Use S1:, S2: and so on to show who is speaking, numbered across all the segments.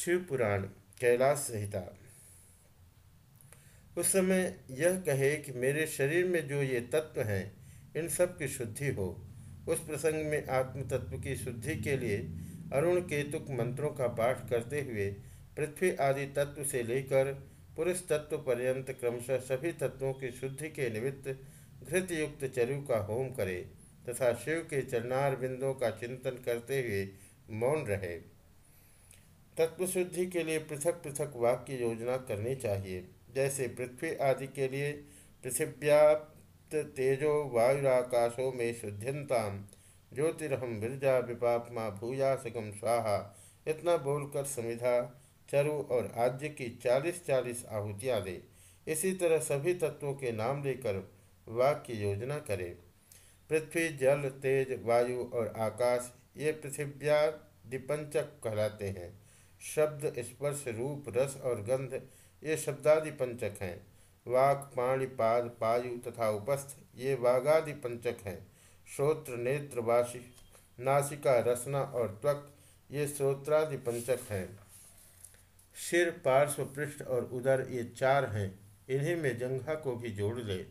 S1: शिव पुराण कैलाश संहिता। उस समय यह कहे कि मेरे शरीर में जो ये तत्व हैं, इन सब की शुद्धि हो। उस प्रसंग में आत्म तत्व की शुद्धि के लिए अरुण केतुक मंत्रों का पाठ करते हुए पृथ्वी आदि तत्व से लेकर पुरुष तत्व पर्यंत क्रमशः सभी तत्वों की शुद्धि के निमित्त घृतयुक्त चरु का होम करे तथा शिव के चरणार बिंदों का चिंतन करते हुए मौन रहे। तत्व शुद्धि के लिए पृथक पृथक वाक्य योजना करनी चाहिए। जैसे पृथ्वी आदि के लिए पृथिव्याप्त तेजो वायुराकाशों में शुद्ध्यंताम ज्योतिरहम बिरजा विपापमा भूयासगम स्वाहा। इतना बोलकर समिधा, चरु और आद्य की चालीस चालीस आहुतियाँ दे। इसी तरह सभी तत्वों के नाम लेकर वाक्य योजना करें। पृथ्वी, जल, तेज, वायु और आकाश, ये पृथिव्या दिपंचक कहलाते हैं। शब्द, स्पर्श, रूप, रस और गंध, ये शब्दादि पंचक हैं। वाक, पाणी, पाद, पायु तथा उपस्थ, ये वागादि पंचक हैं। श्रोत्र, नेत्र वाशी नासिका, रसना और त्वक, ये श्रोत्रादि पंचक हैं। सिर, पार्श्व, पृष्ठ और उदर, ये चार हैं। इन्हीं में जंघा को भी जोड़ ले।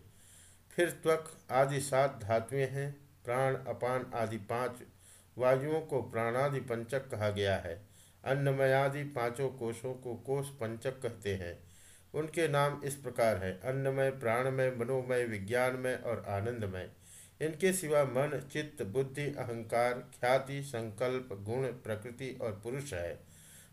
S1: फिर त्वक, आदि सात धातुएँ हैं। प्राण, अपान आदि पाँच वायुओं को प्राणादि पंचक कहा गया है। अन्नमयादि पाँचों कोषों को कोष पंचक कहते हैं। उनके नाम इस प्रकार है। अन्नमय, प्राणमय, मनोमय, विज्ञानमय और आनंदमय। इनके सिवा मन, चित्त, बुद्धि, अहंकार, ख्याति, संकल्प, गुण, प्रकृति और पुरुष है।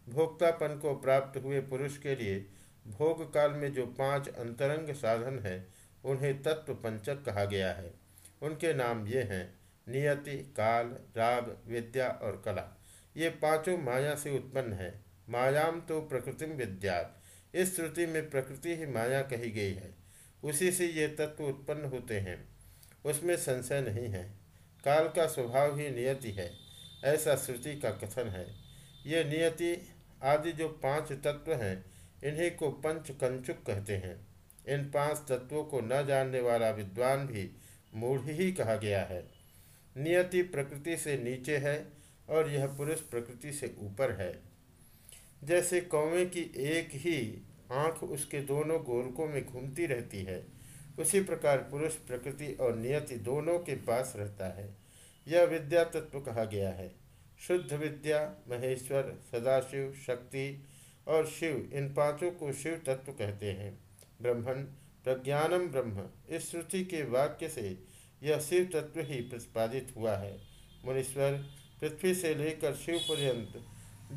S1: भोक्तापन को प्राप्त हुए पुरुष के लिए भोग काल में जो पाँच अंतरंग साधन हैं, उन्हें तत्व पंचक कहा गया है। उनके नाम ये हैं, नियति, काल, राग, विद्या और कला। ये पाँचों माया से उत्पन्न है। मायाम तो प्रकृतिम विद्यात। इस श्रुति में प्रकृति ही माया कही गई है। उसी से ये तत्व उत्पन्न होते हैं। उसमें संशय नहीं है। काल का स्वभाव ही नियति है। ऐसा श्रुति का कथन है। ये नियति आदि जो पाँच तत्व हैं, इन्हीं को पंच कंचुक कहते हैं। इन पाँच तत्वों को न जानने वाला विद्वान भी मूढ़ ही कहा गया है। नियति प्रकृति से नीचे है। और यह पुरुष प्रकृति से ऊपर है। जैसे कौवे की एक ही आँख उसके दोनों गोलकों में घूमती रहती है, उसी प्रकार पुरुष प्रकृति और नियति दोनों के पास रहता है। यह विद्या तत्व कहा गया है। शुद्ध विद्या, महेश्वर, सदाशिव, शक्ति और शिव, इन पाँचों को शिव तत्व कहते हैं। ब्रह्मण प्रज्ञानम ब्रह्म, इस श्रुति के वाक्य से यह शिव तत्व ही प्रतिपादित हुआ है। मुनीश्वर पृथ्वी से लेकर शिव पर्यंत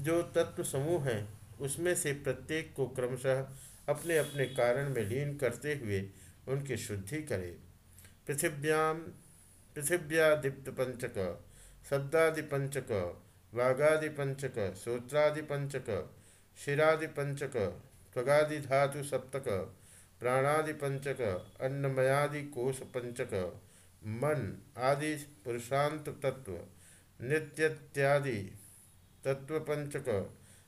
S1: जो तत्व समूह हैं, उसमें से प्रत्येक को क्रमशः अपने अपने कारण में लीन करते हुए उनकी शुद्धि करें। पृथिव्याम पृथिव्या दीप्त पंचक शब्दादि पंचक वाघादि पंचक श्रोत्रादि पंचक शिरादि पंचक त्वगादि धातु सप्तक प्राणादि पंचक अन्नमयादि कोश पंचक मन आदि पुरुषांत तत्व नित्यादि तत्वपंचक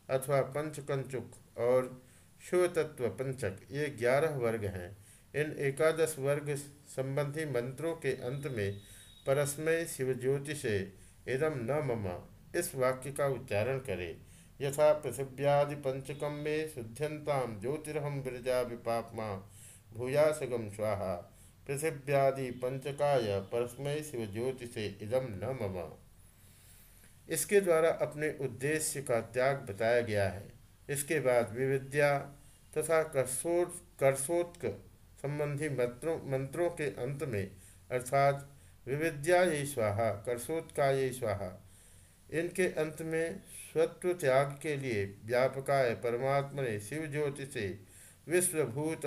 S1: अथवा पंचकंचुक और शिव तत्व पंचक ये ग्यारह वर्ग हैं। इन एकादश वर्ग संबंधी मंत्रों के अंत में परस्मय शिवज्योति से इदम न ममा, इस वाक्य का उच्चारण करें। यथा पृथिव्यादि पंचकम में शुद्ध्यंताम ज्योतिरहम विरजा विपापमा भूयासगम स्वाहा। पृथिव्यादि पंचकाय परस्मय शिवज्योति से इदम न ममा। इसके द्वारा अपने उद्देश्य का त्याग बताया गया है। इसके बाद विविद्या तथा कर्सोत कर्सोत्क संबंधी मंत्रों मंत्रों के अंत में अर्थात विविद्या ये स्वाहा कर्सोत्का ये स्वाहा, इनके अंत में स्वत्व त्याग के लिए व्यापकाय परमात्मा ने शिव ज्योति से विश्वभूत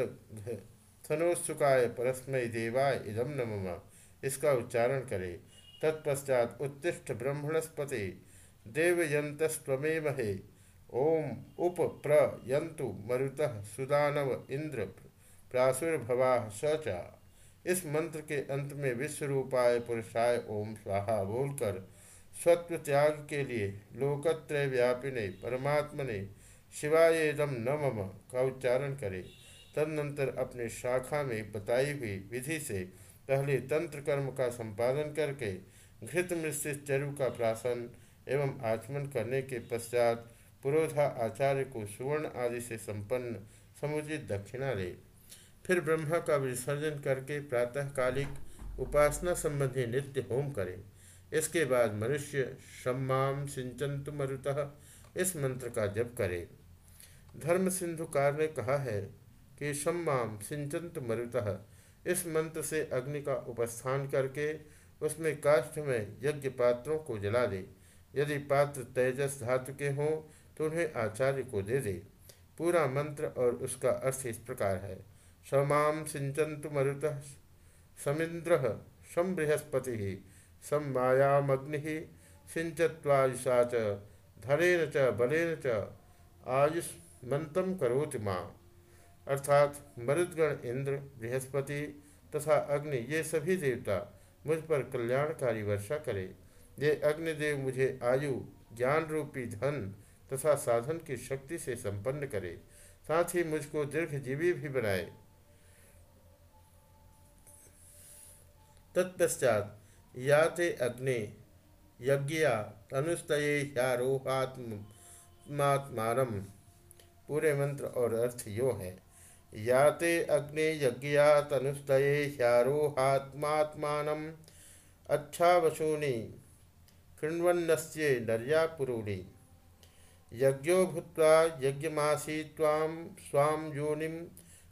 S1: थनोत्सुकाय परस्मय देवाय इदम नमः। इसका उच्चारण करें। तत्पश्चात उत्तिष्ठ ब्रह्मणस्पति। देवयंतस्वेमहे ओम उप प्र यंतु मरुत सुदानव इंद्र प्रासुर्भवा सचा इस मंत्र के अंत में विश्वरूपाय पुरुषाय ओम स्वाहा बोलकर स्वत्व त्याग के लिए लोकत्रय व्यापिने परमात्मने शिवायदम न मम का उच्चारण करे। तदनंतर अपने शाखा में बताई हुई विधि से पहले तंत्र कर्म का संपादन करके घृत मिश्रित चरु का प्राशन एवं आचमन करने के पश्चात पुरोधा आचार्य को सुवर्ण आदि से संपन्न समुचित दक्षिणा ले। फिर ब्रह्मा का विसर्जन करके प्रातःकालिक उपासना संबंधी नित्य होम करें। इसके बाद मनुष्य सम्माम सिंचंतु मरुतः इस मंत्र का जप करे। धर्म सिंधुकार ने कहा है कि सम्माम सिंचंत मरुतः इस मंत्र से अग्नि का उपस्थान करके उसमें काष्ठ में यज्ञ पात्रों को जला दे। यदि पात्र तेजस धातु के हों तो उन्हें आचार्य को दे दे। पूरा मंत्र और उसका अर्थ इस प्रकार है। समाम सिंचंतु मरुत समिंद्र सम बृहस्पति सम मायामग्नि सिंचत्वायुषा च धरेण च बलेन च आयुष्मंतम करोति माँ। अर्थात मरुदगण इंद्र, बृहस्पति तथा अग्नि ये सभी देवता मुझ पर कल्याणकारी वर्षा करे। ये अग्निदेव मुझे आयु ज्ञान रूपी धन तथा साधन की शक्ति से संपन्न करे। साथ ही मुझको दीर्घजीवी भी बनाए। तत्पश्चात याते अग्नि यज्ञ अनुस्तये ह्यारोहात्मात्मान पूरे मंत्र और अर्थ यो है। याते अग्ने यज्ञया तनुस्तये ह्यारोहात्मात्मानम् अच्छावशूनि, कृण्वन्नस्ये नर्या पुरूणि यज्ञो भूत्वा यज्ञमासी तां स्वां योनिं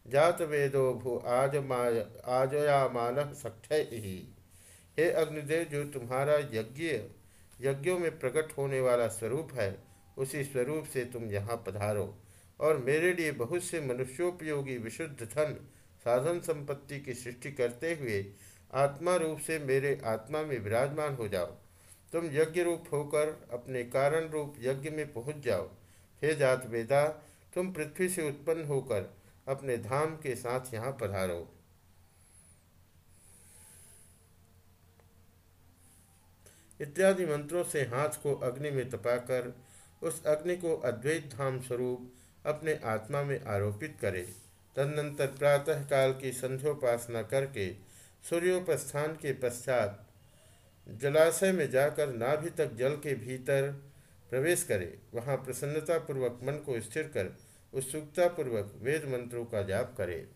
S1: जातवेदो भू आजमाय आजयामान ही हे अग्निदेव, जो तुम्हारा यज्ञ यज्ञों में प्रकट होने वाला स्वरूप है, उसी स्वरूप से तुम यहाँ पधारो। और मेरे लिए बहुत से मनुष्योपयोगी विशुद्ध धन, साधन संपत्ति की सृष्टि करते हुए आत्मा रूप से मेरे आत्मा में विराजमान हो जाओ। तुम यज्ञ रूप होकर अपने कारण रूप यज्ञ में पहुँच जाओ। हे जात वेदा, तुम पृथ्वी से उत्पन्न होकर अपने धाम के साथ यहाँ पधारो। इत्यादि मंत्रों से हाथ को अग्नि में तपाकर, उस अग्नि को अद्वैत धाम स्वरूप अपने आत्मा में आरोपित करे। तदनंतर प्रातःकाल की संध्योपासना करके सूर्योपस्थान के पश्चात जलाशय में जाकर नाभि तक जल के भीतर प्रवेश करे। वहाँ प्रसन्नतापूर्वक मन को स्थिर कर, उत्सुकतापूर्वक वेद मंत्रों का जाप करे।